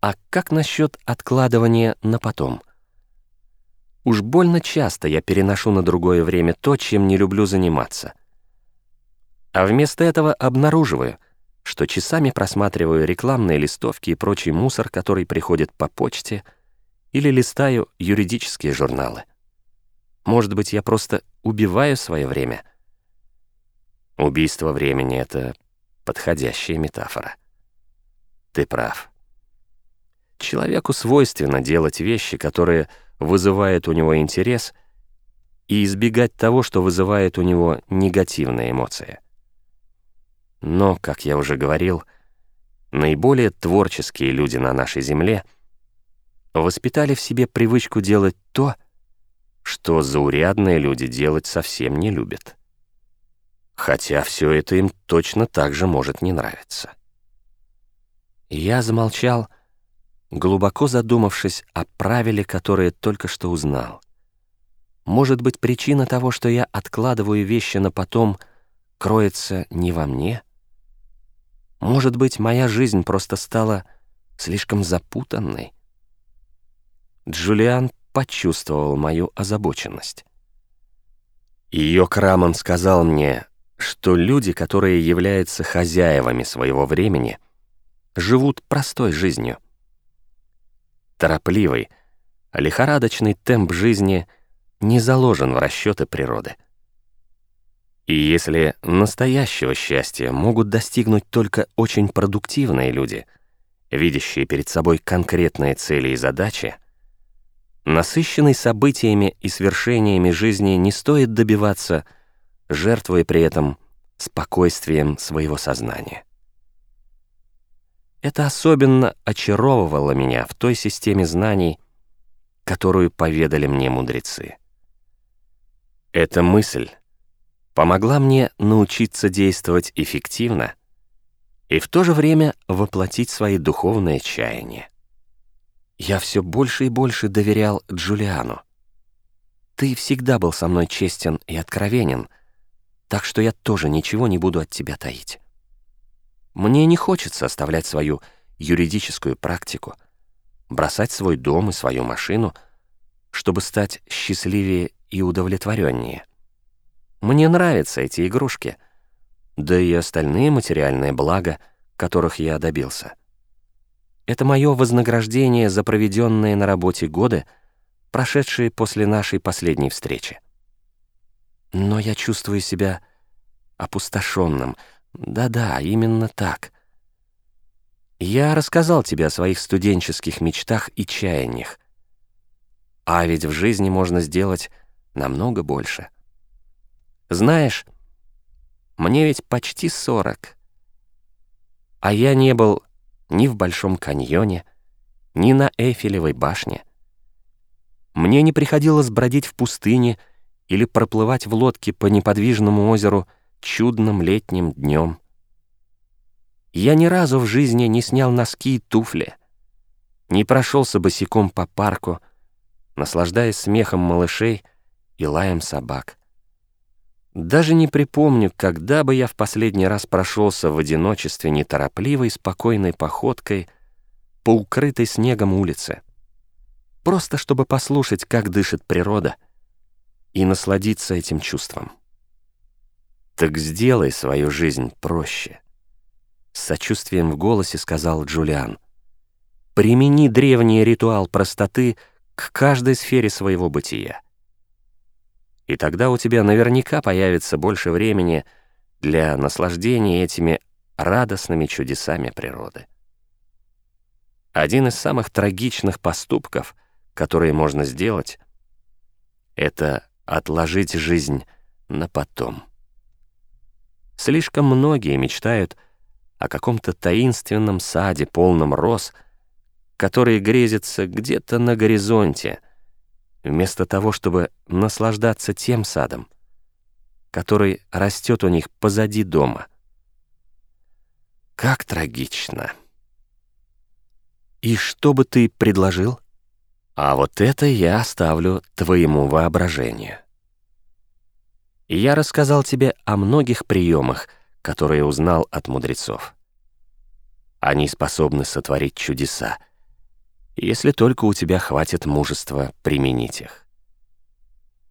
А как насчет откладывания на потом? Уж больно часто я переношу на другое время то, чем не люблю заниматься. А вместо этого обнаруживаю, что часами просматриваю рекламные листовки и прочий мусор, который приходит по почте, или листаю юридические журналы. Может быть, я просто убиваю свое время? Убийство времени — это подходящая метафора. Ты прав. Человеку свойственно делать вещи, которые вызывают у него интерес, и избегать того, что вызывает у него негативные эмоции. Но, как я уже говорил, наиболее творческие люди на нашей Земле воспитали в себе привычку делать то, что заурядные люди делать совсем не любят. Хотя все это им точно так же может не нравиться. Я замолчал, глубоко задумавшись о правиле, которое только что узнал. Может быть, причина того, что я откладываю вещи на потом, кроется не во мне? Может быть, моя жизнь просто стала слишком запутанной? Джулиан почувствовал мою озабоченность. Ее Крамон сказал мне, что люди, которые являются хозяевами своего времени, живут простой жизнью. Торопливый, лихорадочный темп жизни не заложен в расчеты природы. И если настоящего счастья могут достигнуть только очень продуктивные люди, видящие перед собой конкретные цели и задачи, насыщенной событиями и свершениями жизни не стоит добиваться, жертвуя при этом спокойствием своего сознания. Это особенно очаровывало меня в той системе знаний, которую поведали мне мудрецы. Эта мысль помогла мне научиться действовать эффективно и в то же время воплотить свои духовные чаяния. Я все больше и больше доверял Джулиану. Ты всегда был со мной честен и откровенен, так что я тоже ничего не буду от тебя таить. Мне не хочется оставлять свою юридическую практику, бросать свой дом и свою машину, чтобы стать счастливее и удовлетвореннее. Мне нравятся эти игрушки, да и остальные материальные блага, которых я добился. Это мое вознаграждение за проведенные на работе годы, прошедшие после нашей последней встречи. Но я чувствую себя опустошенным. Да-да, именно так. Я рассказал тебе о своих студенческих мечтах и чаяниях. А ведь в жизни можно сделать намного больше. Знаешь, мне ведь почти сорок, а я не был ни в Большом каньоне, ни на Эйфелевой башне. Мне не приходилось бродить в пустыне или проплывать в лодке по неподвижному озеру чудным летним днем. Я ни разу в жизни не снял носки и туфли, не прошелся босиком по парку, наслаждаясь смехом малышей и лаем собак. Даже не припомню, когда бы я в последний раз прошелся в одиночестве неторопливой, спокойной походкой по укрытой снегом улице. Просто чтобы послушать, как дышит природа, и насладиться этим чувством. «Так сделай свою жизнь проще», — с сочувствием в голосе сказал Джулиан. «Примени древний ритуал простоты к каждой сфере своего бытия и тогда у тебя наверняка появится больше времени для наслаждения этими радостными чудесами природы. Один из самых трагичных поступков, которые можно сделать, это отложить жизнь на потом. Слишком многие мечтают о каком-то таинственном саде, полном роз, который грезится где-то на горизонте — вместо того, чтобы наслаждаться тем садом, который растет у них позади дома. Как трагично. И что бы ты предложил? А вот это я оставлю твоему воображению. Я рассказал тебе о многих приемах, которые узнал от мудрецов. Они способны сотворить чудеса, если только у тебя хватит мужества применить их.